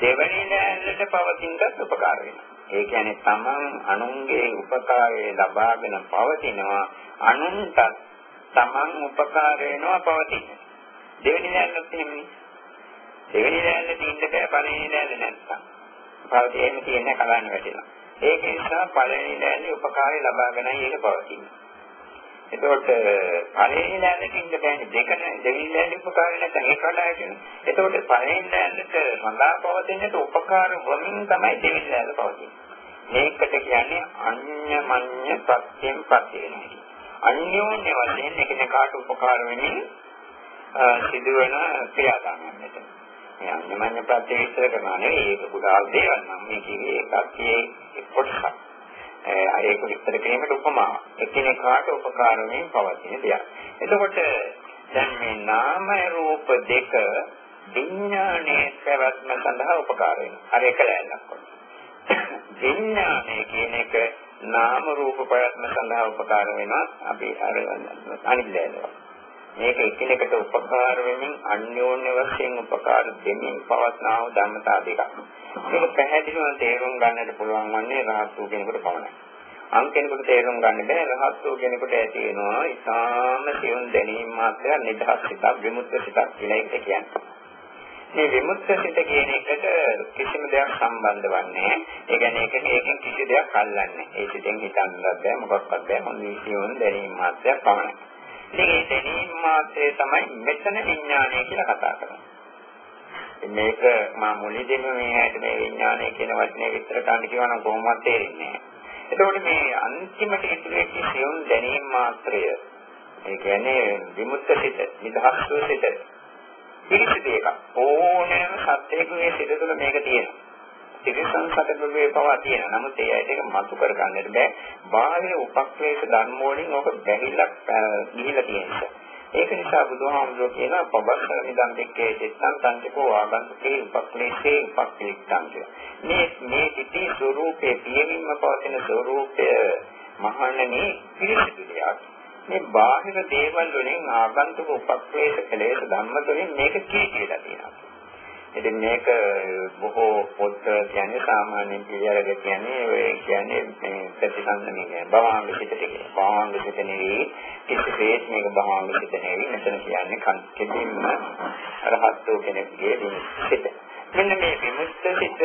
දෙවෙනි ලෑල්ලට පවතිනට උපකාර වෙනවා. ඒ කියන්නේ තමන් අනුන්ගේ උපකාරය ලබාගෙන පවතිනවා අනුන්ට තමන් උපකාර වෙනවා පවතින. දෙවෙනි දැනනත් එහෙමනේ. දෙවෙනි දැනන තියෙන්න බෑ පළවෙනි දැනන නැත්තම්. පවතින තියෙන කලන්න වැටෙනවා. ඒක නිසා පළවෙනි දැනන උපකාරය ලබාගෙනයි ඒක පවතින්නේ. එතකොට පළවෙනි ලෑල්ලට ඉන්න බෑනේ දෙකන දෙවෙනි ලෑල්ල උපකාර නැත්නම් ඒක වඩා කියනවා. එතකොට පළවෙනි ලෑල්ලට සඳහා පවතිනට උපකාර වමින් තමයි දෙවෙනි ලෑල්ල පවතින්නේ. මේකට කියන්නේ අඤ්ඤමඤ්ඤ සත්‍යම් පතේන. අන්‍යෝන්‍ය වශයෙන් එකිනෙකාට උපකාර වෙමින් සිදුවන ක්‍රියාදාමයන්ට. මේ අඤ්ඤමඤ්ඤ ප්‍රත්‍ය විස්තර කරනවා නෙවෙයි ඒක පුදාල් දේවල් නම් මේ කියේ එකක් කොටසක්. ඒක විස්තර කිරීමට උපමාවක්. එකිනෙකාට උපකාර වෙමින් පවතින දෙයක්. එතකොට දැන් මේ නාම රූප දෙක විඥානයේ පැවැත්ම සඳහා උපකාර වෙනවා. හරි එකලැන්නක් වගේ. විඥානය කියන එක නාම රූප ප්‍රයත්න සඳහා උපකාර වෙනවා අපි අර අනිත්‍යයනවා මේක එකිනෙකට උපකාර වෙමින් අන්‍යෝන්‍ය වශයෙන් උපකාර දෙමින් පවත්නා වූ ධර්මතා දෙකක්. මේක පැහැදිලිව තේරුම් ගන්නට පුළුවන් වන්නේ රහත් වූ කෙනෙකුට පමණයි. අන් කෙනෙකුට තේරුම් ගන්න බෑ රහත් වූ කෙනෙකුට ඇති වෙනවා ඊටාම සියුම් දැනීම මාත්‍රයක් නිදහස් සිතක් විමුක්ත සිතක් කියලා එක කියන්නේ. මේ විමුක්ත සිත කියන එකට කිසිම දෙයක් සම්බන්ධ වන්නේ ඒ කියන්නේ ඒක ඒකෙන් කිසි දෙයක් අල්ලන්නේ ඒ සිතෙන් හිතන්නත් බෑ මොකක්වත් බෑ මොන විශ්ියෝන් දැනීම මාත්‍රයක් පමණයි. ඉතින් මේ දැනීම මාත්‍රය තමයි මෙතන විඥානය කියලා කතා කරන්නේ මේක මා මුලින්ම මේ ඇයිද මේ විඥානය කියන වචනේ විස්තර කරන්න කියවනම් කොහොමවත් තේරෙන්නේ නැහැ එතකොට මේ අන්තිමට ඉතිරෙච්ච සියුම් දැනීම මාත්‍රය ඒ කියන්නේ විමුක්ත සිත නිදහස් වූ සිත පිළිසිදු එකක්. ඕනෑම සත්‍යයකගේ සිත තුළ මේක තියෙනවා. තිරසං සතකගේ පවා තියෙනවා. නමුත් ඒ ඇයිට ඒක මතු කර ගන්නට බෑ. බාහිර උපක්ලේශ ධර්ම වලින් ඕක බැහැිලා ගිහිලා තියෙනවා. ඒක නිසා බුදුහාමුදුරුවෝ කියනවා පබස්සර නිදන් දෙක්කේ දෙත්තන් තන්තිකෝ ආගන්තුකේ උපක්ලේශේ උපක්ලේශං මේ මේ පිටි ස්වરૂපයේ පියමින්ම පවතින ස්වરૂපය මහණෙනි පිළිසිදු දෙයක් මේ බාහිර දේවල් වලින් ආගන්තුක උපක්ලේශ කෙලෙස් ධම්ම තුළින් මේක කී කියලා තියෙනවා ඉතින් මේක බොහෝ පොත් කියන්නේ සාමාන්‍යයෙන් පිළිඅරග කියන්නේ ඔය කියන්නේ මේ ප්‍රතිසංසමයේ භවංග සිතට කියන. භවංග සිත නෙවෙයි කිසිසේත් මේක භවංග සිත නෙවෙයි. මෙතන කියන්නේ කන්කෙදින්ම රහත්ෝ කෙනෙක්ගේ සිත. මෙන්න මේ විමුක්ත සිත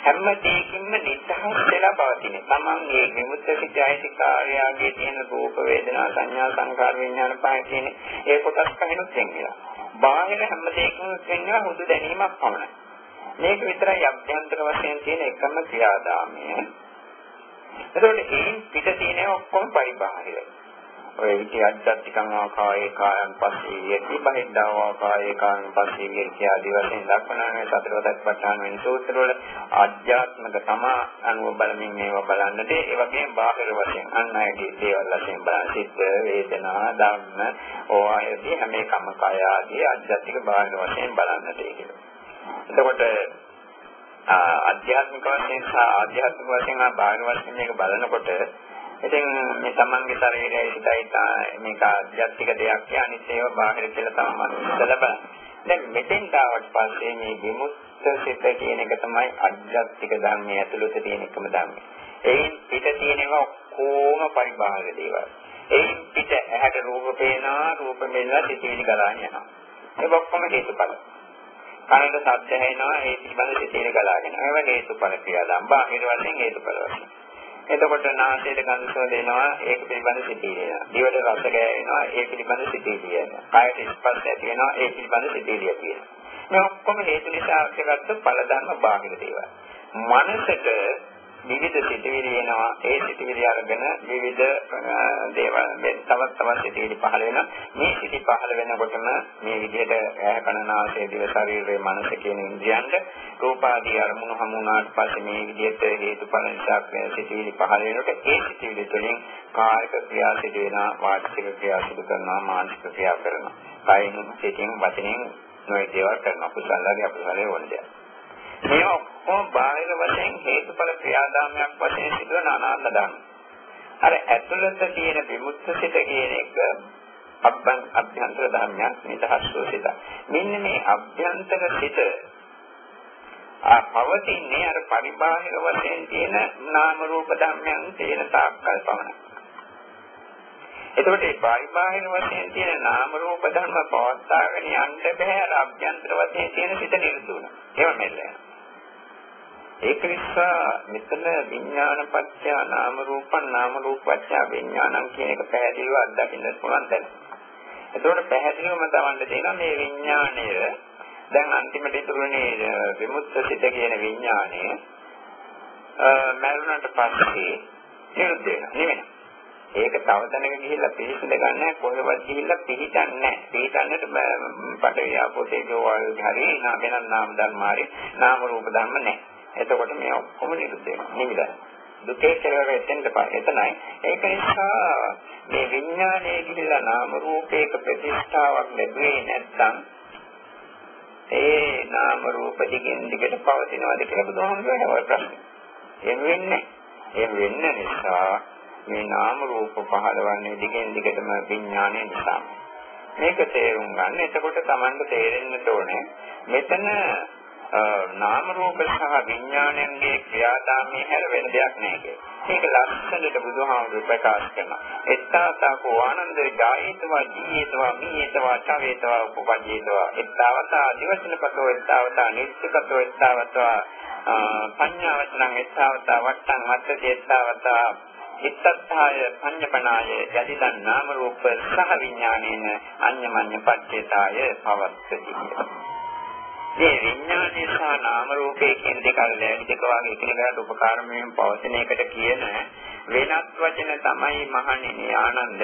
හැම දෙයකින්ම නිදහස් වෙලා පවතින. Taman මේ විමුක්ත සිතයි කාර්යයගේ තියෙන රූප වේදනා සංඥා සංකාර විඥාන පහ කියන ඒ කොටස් කහිනුත් වෙනවා. බාහිර හැම දෙයකින්ම වෙන්නේ හුදු දැනීමක් පමණයි. මේක විතරයි අභ්‍යන්තර වශයෙන් තියෙන එකම ක්‍රියාදාමය. එතකොට ඒ පිට තියෙන ඔක්කොම පරිබාහිරයි. ඔය විදිහ අධ්‍යාත්මිකං ආකායේ කායන් පස්සේ යටි බහිද්ධා ආකායේ කායන් පස්සේ යටි ආදී වශයෙන් දක්වන සතරවදක් පටන් වෙන සූත්‍රවල ආධ්‍යාත්මික තමා අනුව බලමින් මේවා බලන්නට ඒ වගේම බාහිර වශයෙන් අන් අයගේ දේවල් වශයෙන් බලන සිත් වේදනා ධම්ම ඕවායේදී හැම එකම කය ආදී ආධ්‍යාත්මික බාහිර වශයෙන් බලන්නට ඒක. එතකොට ආධ්‍යාත්මික වශයෙන් සහ ආධ්‍යාත්මික වශයෙන් ආ බාහිර වශයෙන් මේක බලනකොට ඉතින් මේ තමන්ගේ ශරීරයයි හිතයි මේක ආධ්‍යාත්මික දෙයක් කියන්නේ අනිත් ඒවා බාහිර කියලා තමයි හිතලා බලන්න. දැන් මෙතෙන් ආවට පස්සේ මේ විමුක්ත සිත කියන එක තමයි ආධ්‍යාත්මික ධර්මයේ ඇතුළත තියෙන එකම ධර්මය. එයින් පිට තියෙනවා කොහොම පරිබාහිර දේවල්. එයින් පිට ඇහැට රූප පේනවා, රූප මෙල්ල සිතිවිලි ගලාගෙන යනවා. ඒක ඔක්කොම හේතුඵල. කනට ශබ්ද ඇහෙනවා, ඒ පිළිබඳ සිතිවිලි ගලාගෙන. ඒවා හේතුඵල ක්‍රියාදාම. බාහිර වශයෙන් හේතුඵල වශයෙන්. එතකොට නාසයට ගඳ සුවඳ එනවා ඒක පිළිබඳ සිතිවිලි එනවා. දිවට රස ගෑවෙනවා ඒක පිළිබඳ සිතිවිලි එනවා. කායට ස්පර්ශ ඇති වෙනවා ඒක පිළිබඳ සිතිවිලි ඇති වෙනවා. මේ ඔක්කොම හේතු නිසා අවශ්‍යගත් ඵල ධර්ම බාහිර දේවල්. මනසට විවිධ සිතිවිලි එනවා ඒ සිතිවිලි අරගෙන විවිධ දේවල් තවත් තවත් සිතිවිලි පහළ වෙනවා. මේ සිති පහළ වෙනකොටම මේ විදිහට ඇහැ කන නාසය දිව ශරීරයේ මනස කියන ඉන්ද්‍රියන්ට රූප ආදී අරමුණු හමු වුණාට පස්සේ මේ විදිහට හේතුඵල නිසා සිතිවිලි පහළ වෙනකොට ඒ සිතිවිලි තුළින් කායික ක්‍රියා සිදු වෙනවා වාචික ක්‍රියා සිදු කරනවා මානසික ක්‍රියා කරනවා. කයින් සිතින් වචනෙන් නොයේ දේවල් කරනවා. කුසලදී අපසලේ වොන්දේ මේ ඔක්කොම බාහිර වශයෙන් හේතුඵල ක්‍රියාදාමයක් වශයෙන් සිදුවන අනාත්ම ධර්ම. අර ඇතුළත තියෙන විමුක්ත සිත කියන එක අබ්බන් අභ්‍යන්තර ධර්මයක් නිදහස්ව සිත. මෙන්න මේ අභ්‍යන්තර සිත පවතින්නේ අර පරිබාහිර වශයෙන් තියෙන නාම රූප ධර්මයන් තියෙන තාක්කල් පමණයි. එතකොට මේ පරිබාහිර වශයෙන් තියෙන නාම රූප ධර්ම පවත්වාගෙන යන්න බැහැ අර අභ්‍යන්තර වශයෙන් තියෙන සිත නිරුද්ධ වෙනවා. ඒව මෙල්ල යනවා. ඒක නිසා මෙතන විඥාන පත්‍ය නාම රූපං නාම රූප පත්‍ය විඥානං කියන එක පැහැදිලිව අත්දකින්න පුළුවන් දැන්. එතකොට පැහැදිලිවම තවන්න තියෙනවා මේ විඥාණය දැන් අන්තිමට ඉතුරුනේ විමුක්ත සිත කියන විඥාණය මරුණට පස්සේ නිරුද්ධ වෙනවා නෙමෙයි. ඒක තව තැනක ගිහිල්ලා පිළිසිඳ ගන්න කොහෙවත් ගිහිල්ලා පිළිටන්නේ නැහැ. පිළිටන්නට පටවිය අපෝතේ ජෝවල් හරි වෙනත් නාම ධර්ම හරි නාම රූප ධර්ම නැහැ. එතකොට මේ ඔක්කොම නිරුද්ධ වෙනවා. නිවිලා. දුකේ කෙලවර එතෙන්ට පා එතනයි. ඒක නිසා මේ විඥානයේ කියලා නාම රූපයක ප්‍රතිස්ථාවක් ලැබුවේ නැත්නම් ඒ නාම රූප දිගින් දිගට පවතිනවාද කියලා බුදුහාමුදුරුවෝ ප්‍රශ්න. එහෙම වෙන්නේ. එහෙම වෙන්න නිසා මේ නාම රූප පහළවන්නේ දිගින් දිගටම විඥානයේ නිසා. මේක තේරුම් ගන්න. එතකොට Tamanට තේරෙන්න ඕනේ මෙතන නාම රූප සහ විඥානයන්ගේ ක්‍රියාදාමයේ හැර වෙන දෙයක් නෑ කියලා. මේක ලස්සනට බුදුහාමුදුරු ප්‍රකාශ කරනවා. එත්තාතකෝ ආනන්ද ගායේතවා ජීයේතවා මීයේතවා චවේතවා උපපජ්ජේතවා එත්තාවතා දිවසිනපතෝ එත්තාවතා නිස්සකතෝ එත්තාවතා පඤ්ඤාවචනං එත්තාවතා වට්ටං වත්තේ එත්තාවතා ඉත්තත්ථාය පඤ්ඤපනාය යදිදන් නාම රූප සහ විඥානේන අඤ්ඤමඤ්ඤ පච්චේතාය පවත්තති මේ විඥානයේ සහ නාම රූපයේ කියන දෙක ලැබි දෙක වගේ එකිනෙකාට උපකාර වීම පවතින එකට කියන වෙනත් වචන තමයි මහණෙනි ආනන්ද.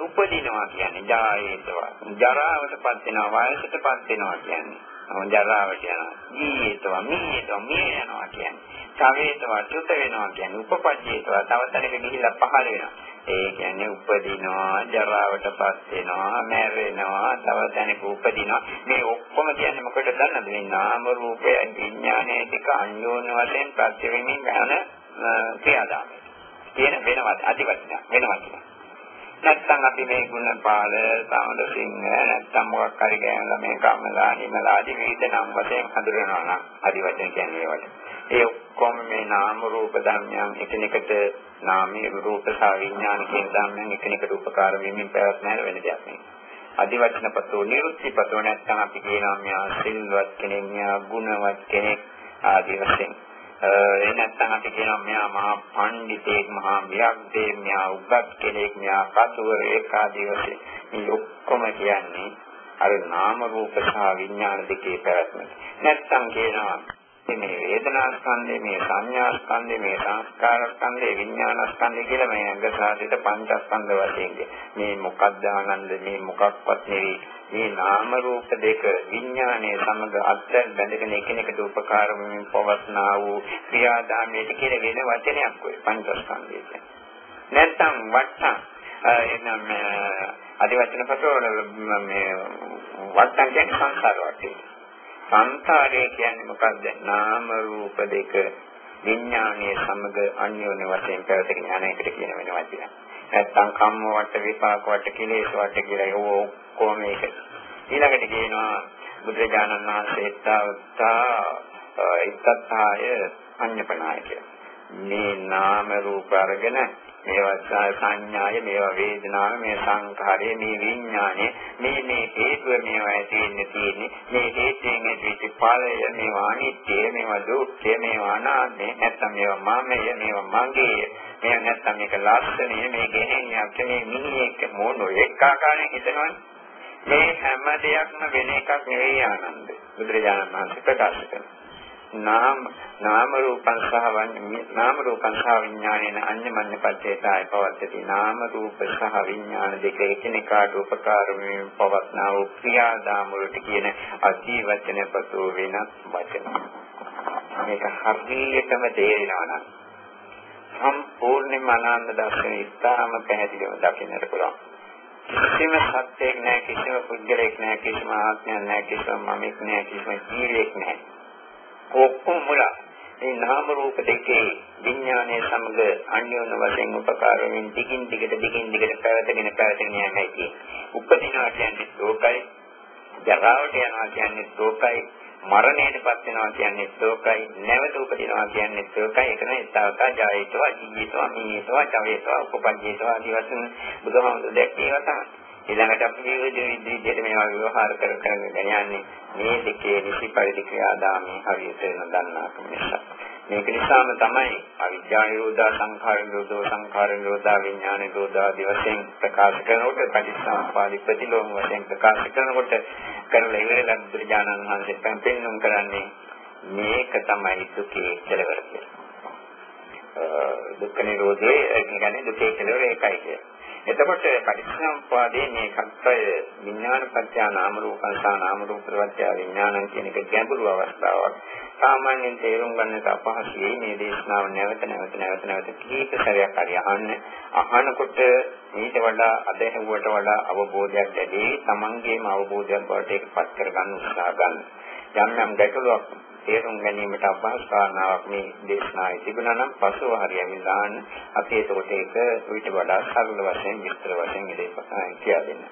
උපදිනවා කියන්නේ ජායේතවා. ජරාවටපත් වෙනවා වයසටපත් වෙනවා කියන්නේ. ජරාවට යනවා. ජීවිතවා මීයතවා මිය යනවා කියන්නේ. චවේතවා චුත වෙනවා කියන්නේ. උපපජ්ජේතවා. තව තැනක ගිහිල්ලා පහළ වෙනවා. ඒ කියන්නේ උපදිනවා, ජරාවටපත් වෙනවා, මැරෙනවා, තව තැනක උපදිනවා. මේ ඔක්කොම කියන්නේ මොකටද දන්නද? මේ නාම රූපය විඥානයේ ටික අන්‍යෝන්‍ය වශයෙන් ප්‍රත්‍යවෙමින් ගන්න ක්‍රියාදාමය. කියන වෙනවත් අධිවචන වෙනවත්. නැත්තම් අපි මේ ගුණපාල සාමද සිංහ නැත්තම් මොකක් හරි ගෑන ළමයි කම්මලා හිමලා ආදී විවිධ නම් වශයෙන් හඳුනනවා නම් ආදි වචන කියන්නේ ඒවට. ඒ ඔක්කොම මේ නාම රූප ධර්මයන් එකිනෙකට නාමයේ රූප සහ විඥාන කියන ධර්මයන් එකිනෙකට උපකාර වෙමින් පැවැත්ම වෙන දෙයක් නෙවෙයි. අධිවචනපතෝ නිරුක්තිපතෝ නැත්තම් අපි කියනවා මෙයා සිල්වත් කෙනෙක් මෙයා ගුණවත් කෙනෙක් ආදී වශයෙන් ඒ නැත්නම් අපි කියනවා මෙයා මහා පඬිතෙක් මහා වියක්දේ මෙයා උගත් කෙනෙක් මෙයා කතුවරයෙක් ආදී වශයෙන් මේ ඔක්කොම කියන්නේ අර නාම රූප සහ විඥාන දෙකේ පැවැත්ම. නැත්නම් කියනවා මේ වේදනා ස්කන්ධය මේ සංඥා ස්කන්ධය මේ සංස්කාර ස්කන්ධය විඥාන ස්කන්ධය කියලා මේ අංග සාධිත පංචස්කන්ධ වශයෙන් මේ මොකක්ද ආනන්ද මේ මොකක්වත් නෙවෙයි මේ නාම රූප දෙක විඥානයේ සමග අත්දැක බැඳගෙන එකිනෙකට උපකාර වෙමින් පවස්නා වූ ක්‍රියාදාමයට කියන වෙන වචනයක් ඔය පංචස්කන්ධය කියන්නේ. නැත්නම් වට්ටම් එනම් අධිවචන පතවල මේ වට්ටම් කියන්නේ සංසාර වටේ. සංසාරය කියන්නේ මොකක්ද? නාම රූප දෙක විඥානයේ සමග අන්‍යෝන්‍ය වශයෙන් පැවතගෙන යන එකට කියන වෙන වචනයක්. නැත්තම් කම්ම වට විපාක වට කෙලෙස් වට කියලා ඒව ඔක්කොම මේක. ඊළඟට කියනවා බුදුරජාණන් වහන්සේ ඉත්තත්තා ඉත්තත්තාය අඤ්ඤපනාය කියලා. මේ නාම රූප අරගෙන මේවා සංඥාය මේවා වේදනාව මේ සංඛාරය මේ විඥානය මේ මේ හේතුව මේවා ඇතිවෙන්නේ තියෙන්නේ. මේ හේතුයෙන් ඇතිවෙච්ච ඵලය මේවා අනිත්‍ය මේවා දුක්ඛ මේවා අනාත්මය නැත්නම් මේවා මමය මේවා මගේ මේවා නැත්නම් මේක ලක්ෂණය මේ ගෙහෙනියක් මේ මිනිහෙක් මොන එක් ආකාරයෙන් හිතනවනේ? මේ හැම දෙයක්ම වෙන එකක් නෙවෙයි ආනන්ද. බුදුරජාණන් වහන්සේ ප්‍රකාශ කරනවා. නාම නාම රූපං සහ නාම රූපං සහ විඥානේන අඤ්ඤමඤ්ඤ පච්චේතාය පවත්තති නාම රූප සහ විඥාන දෙක එකිනෙකාට උපකාර වෙමින් පවත්නා වූ ක්‍රියාදාම වලට කියන අධිවචන පසු වෙන වචන. මේක හරියටම තේරෙනවා නම් සම්පූර්ණයෙන්ම අනන්ත දර්ශන ඉස්තාම පැහැදිලිව දකින්නට පුළුවන්. කිසිම සත්‍යයක් නැහැ කිසිම පුද්ගලයෙක් නැහැ කිසිම ආත්මයක් නැහැ කිසිම මමෙක් නැහැ කිසිම ජීවියෙක් නැහැ. ඔක්කොම මුල මේ නාම රූප දෙකේ විඥානයේ සමග අන්‍යෝන්‍ය වශයෙන් උපකාර වෙමින් දිගින් දිගට දිගින් දිගට පැවතගෙන පැවතගෙන යන්නේ කියන්නේ. උපදිනවා කියන්නේ ශෝකයි, ජරාවට යනවා කියන්නේ ශෝකයි, මරණයටපත් වෙනවා කියන්නේ ශෝකයි, නැවත උපදිනවා කියන්නේ ශෝකයි. ඒක නේ ස්ථාවක ජායේතවා, ජීවිතවා, මීයේතවා, චවේතවා, උපපජ්ජේතවා ආදී වශයෙන් බුදුහාමුදුරුවෝ දැක්කේවා තමයි. ඊළඟට අපි විවිධ විදිහට මේවා ව්‍යවහාර කර කරගෙන යන්නේ මේ දෙකේ නිසි පරිදි ක්‍රියාදාමයේ හරියට නොදන්නාකම නිසා. මේක නිසාම තමයි අවිද්‍යා නිරෝධා සංඛාර නිරෝධෝ සංඛාර නිරෝධා විඥාන නිරෝධා ආදී වශයෙන් ප්‍රකාශ කරනකොට පටිච්චසමුප්පාද ප්‍රතිලෝම වශයෙන් ප්‍රකාශ කරනකොට කරලා ඉවරලා බුදුරජාණන් වහන්සේ පෙන්වන්න කරන්නේ මේක තමයි දුකේ කෙලවර කියලා. දුක්ඛ නිරෝධයේ කියන්නේ දුකේ කෙලවර ඒකයි කියන්නේ. එතකොට පටිච්චසමුප්පාදයේ මේ කප්පය විඥාන පත්‍ය නාම රූපං සහ නාම රූප පත්‍ය විඥානං කියන එක ගැඹුරු අවස්ථාවක්. සාමාන්‍යයෙන් තේරුම් ගන්නට අපහසුයි මේ දේශනාව නැවත නැවත නැවත නැවත කීප සැරයක් හරි අහන්න. අහනකොට ඊට වඩා අධ්‍යයනයට වඩා අවබෝධයක් ලැබේ. Tamangeම අවබෝධයක් බවට ඒකපත් කරගන්න උත්සාහ ගන්න. යම් යම් ගැටලුවක් තේරුම් ගැනීමට අපහසු කාරණාවක් මේ දේශනාවේ තිබුණා නම් පසුව හරියමින් දාන්න අපි ඒකට ඒක ඊට වඩා සරල වශයෙන් විස්තර වශයෙන් ඉදිරිපත් කියලා දෙන්න.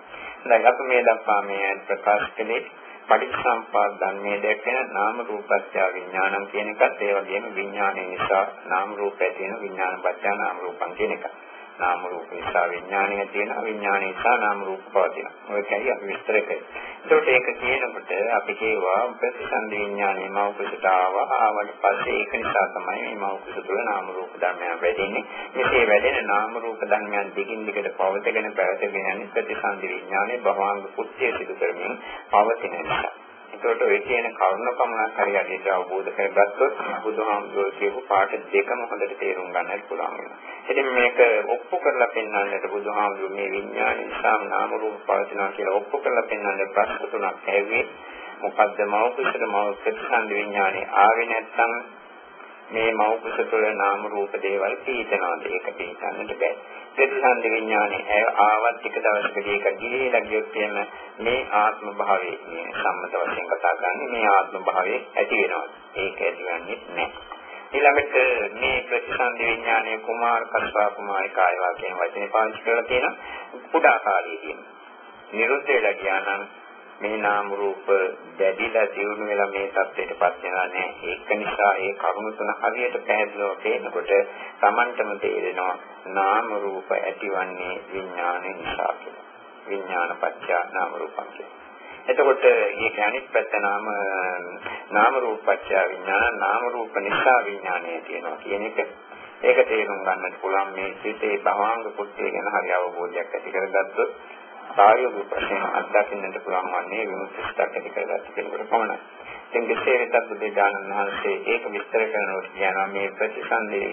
දැන් අපි මේ දක්වා මේ ප්‍රකාශ කළේ පටිච්චසම්පාද ධර්මයේ දැක්වෙන නාම රූපත්‍ය විඥානං කියන එකත් ඒ වගේම විඥානය නිසා නාම රූපය තියෙන විඥාන පත්‍ය නාම රූපං කියන එකත්. නාම රූප නිසා විඥානය තියෙනවා විඥානය නිසා නාම රූප පවතිනවා. ඔයකයි අපි විස්තර කරේ. ඒකට ඒක කියනකොට අපි කියවා ප්‍රතිසන්දි විඥානයේ මෞකසට ආවා. ආවට පස්සේ ඒක නිසා තමයි මේ මෞකස තුළ නාම රූප ධර්මයන් වැඩෙන්නේ. මෙසේ වැඩෙන නාම රූප ධර්මයන් දිගින් දිගට පවතගෙන පැවතගෙන යන ප්‍රතිසන්දි විඥානයේ භවංග කුත්‍ය සිදු කරමින් පවතින නිසා. ඒකට ඔය කියන කරුණ පමණක් හරි අදිට අවබෝධ කරගත්තොත් බුදුහාමුදුරුවෝ කියපු පාඩ දෙකම හොඳට තේරුම් ගන්නත් පුළුවන් වෙනවා. ඉතින් මේක ඔප්පු කරලා පෙන්වන්නට බුදුහාමුදුරුවෝ මේ විඥාන නිසා නාම රූප පවතිනවා කියලා ඔප්පු කරලා පෙන්වන්න ප්‍රශ්න තුනක් ඇහුවේ. මොකද්ද මෞඛිකද මෞඛික සංද විඥානේ ආවේ නැත්නම් මේ මෞකස තුළ නාම රූප දේවල් පීතනවාද ඒක පීතන්නට බෑ. ප්‍රතිසන්දි විඥානේ ආවත් ටික දවසකදී ඒක ගිලිලා ගියොත් එන මේ ආත්ම භාවයේ මේ සම්මත වශයෙන් කතා කරන්නේ මේ ආත්ම භාවයේ ඇති වෙනවා. ඒක ඇතිවන්නේ නැහැ. ඊළඟට මේ ප්‍රතිසන්දි විඥානයේ කුමාර කස්සා කුමාරිකායවා කියන වචනේ පාවිච්චි කරලා තියෙනවා. කුඩා කාලයේදී. නිරුද්ධ වෙලා ගියා නම් මේ නාම රූප දැඩිලා දියුණු වෙලා මේ தත්ත්වයටපත් වෙනවා නෑ. ඒක නිසා ඒ කරුණු තුන හරියට පැහැදිලිව පේනකොට Tamanටම තේරෙනවා නාම රූප ඇතිවන්නේ විඥානය නිසා කියලා. විඥාන පත්‍ය නාම රූපං එතකොට මේක අනිත් පැත්ත නාම නාම රූප පත්‍ය විඥාන නාම රූප නිසා විඥානය තියෙනවා කියන එක. ඒක තේරුම් ගන්නට පුළුවන් මේ සිතේ භවංග කුට්ටිය ගැන හරි අවබෝධයක් ඇති කරගත්තොත් ප්‍රායෝගික ප්‍රශ්න අත්දකින්නට පුළුවන් වන්නේ විමුක්තියක් ඇති කරගත්ත කෙනෙකුට පමණයි. ඉතින් කෙසේ වෙතත් බුදුදානන් වහන්සේ ඒක විස්තර කරනකොට කියනවා මේ ප්‍රතිසන්දේ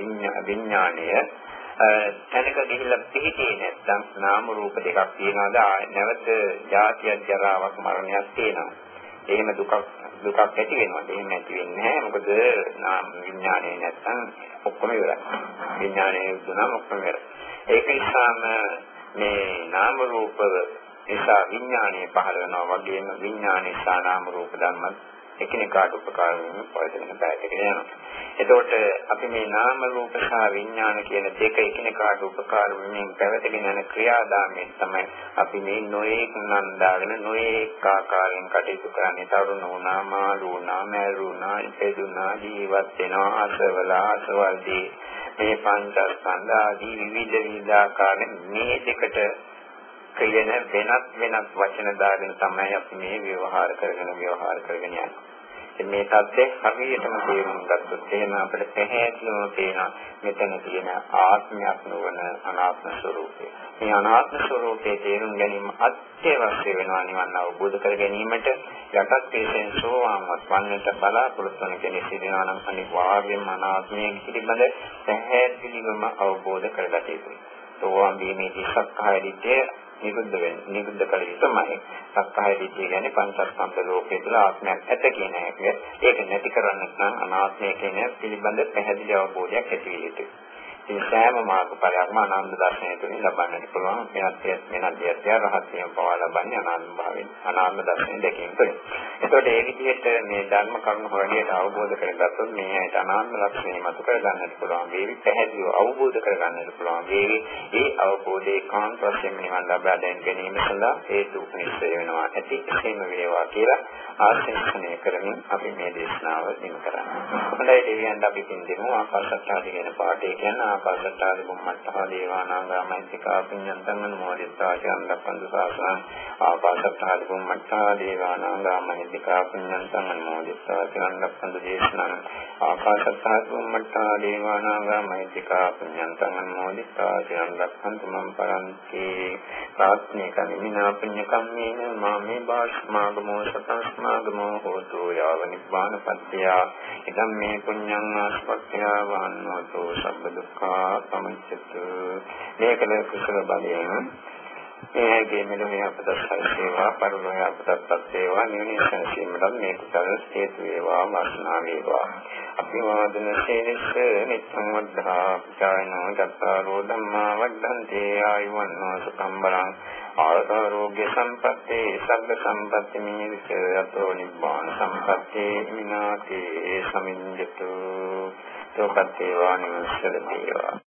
විඥාණය තැනක ගිහිල්ලා පිහිටියේ නැත්නම් නාම රූප දෙකක් තියනවාද නැවත ජාතිය ජරාවක් මරණයක් තියෙනවා. එහෙම දුකක් දුකක් ඇති වෙනවා. එහෙම ඇති වෙන්නේ නැහැ. මොකද නාම විඥාණය නැත්නම් ඔක්කොම ඉවරයි. විඥාණය දුනම ඔක්කොම ඉවරයි. ඒක නිසාම මේ නාම රූප නිසා විඥානය පහළ වෙනවා වගේම විඥානය නිසා නාම රූප ධර්ම එකිනෙකාට උපකාර වෙන පරිදෙන පැයකට යනවා. එතකොට අපි මේ නාම රූප සහ විඥාන කියන දෙක එකිනෙකාට උපකාර වෙමින් පැවතගෙන යන ක්‍රියාදාමයෙන් තමයි අපි මේ නොයේක් නන්දාගෙන නොයේක් ආකාරයෙන් කටයුතු කරන්නේ. තරුණ වුණා, මාළු වුණා, මෑරු වුණා, ඉපදුණා, ජීවත් වෙනවා, අසවල අසවල්දී මේ පංචස්කන්ධ ආදී විවිධ විවිධාකාරයෙන් මේ දෙකට කියන වෙනත් වෙනත් වචන දාගෙන තමයි අපි මේ ව්‍යවහාර කරගෙන ව්‍යවහාර කරගෙන යන්නේ. ඉතින් මේ தත්ත්වය හරියටම තේරුම් ගත්තොත් එහෙම අපිට පැහැදිලිවම පේනවා මෙතන තියෙන ආත්මයක් නොවන අනාත්ම ස්වરૂපය. මේ අනාත්ම ස්වરૂපයේ තේරුම් ගැනීම අත්‍යවශ්‍ය වෙනවා නිවන් අවබෝධ කර ගැනීමට යටත් තේසෙන් සෝවාන්වත් වන්නට බලාපොරොත්තු වන කෙනෙක් ඉඳනවා නම් අනිවාර්යයෙන්ම අනාත්මය පිළිබඳ පැහැදිලිවම අවබෝධ කරගත යුතුයි. සෝවාන් වීමේදී සක්කාය දිට්ඨිය නිරුද්ධ වෙන නිරුද්ධ කළ යුතුමයි. සක්කාය දිට්ඨිය කියන්නේ පංචස්කන්ධ ලෝකයේ තුල ආත්මයක් ඇත කියන එක. ඒක නැති කරන්නත් නම් අනාත්මය කියන පිළිබඳ පැහැදිලි අවබෝධයක් ඇති විය යුතුයි. ඉතින් සෑම මාර්ගඵලයක්ම අනන්ත දර්ශනය තුළින් ලබන්නට පුළුවන්. වෙනත් වෙනත් දෙයක් රහත් වීම පවා ලබන්නේ අනාත්ම භාවයෙන්. අනාත්ම දර්ශනය දෙකෙන් තුළින්. ඒතකොට ඒ විදිහට මේ ධර්ම කරුණු හොරණියට අවබෝධ කරගත්තොත් මේ ඇයිට අනාත්ම ලක්ෂණය මතු කරගන්නට පුළුවන්. වේවි පැහැදිලිව අවබෝධ කරගන්නට පුළුවන්. වේවි ඒ අවබෝධයේ කාන්ත වශයෙන් නිවන් ලබා ගැනීම සඳහා හේතු නිශ්චය වෙනවා. ඇති එසේම වේවා කියලා ආශිර්වාදනය කරමින් අපි මේ දේශනාව දින කරන්නේ. හොඳයි දෙවියන් අපි පින් දෙමු ආකාශත්තාදී කියන පාඩේ කියන ආකාශත්තාදි බුම්මත්තා දේවානාගාමයිතිකා පුඤ්ඤන්තං අනුමෝදිතා චන්දප්පන්දු සාසනං ආකාශත්තාදි බුම්මත්තා දේවානාගාමයිතිකා පුඤ්ඤන්තං අනුමෝදිතා චන්දප්පන්දු දේශනං ආකාශත්තාදි බුම්මත්තා දේවානාගාමයිතිකා පුඤ්ඤන්තං අනුමෝදිතා චන්දප්පන්දු මම් පරන්ති. ප්‍රාත්මේ කමිනා පුඤ්ඤ කම්මේන මාමේ බාස්මාගමෝ සතස්මාගමෝ හෝතු යාව නිබ්බාන පත්‍ත්‍ය. ඉදම් මේ පුඤ්ඤං ආස්පත්‍ය වහන්නෝතු සබ්බ දුක්ඛ සමුච්චතු මේකල කුසල බලයෙන් එයාගේ මෙලොවේ අපට සේවා පරිලෝය අපටත් සේවා නිවනේ සංසීමකට මේ කුසල හේතු වේවා වාසනාව වේවා. අපි වාදන ශේෂ නිත්‍යං වද්ධා චායනෝ චත්තාරෝ ධම්මා වද්ධන්ති ආයුවන්නෝ සුඛං බලං ආරෝග්‍ය සම්පත්තේ සබ්බ සම්පatti මිනිස යතෝ නිබ්බාන සම්පත්තේ විනාතේ සමිඤ්ඤතු සෝපත් වේවා නිවසල වේවා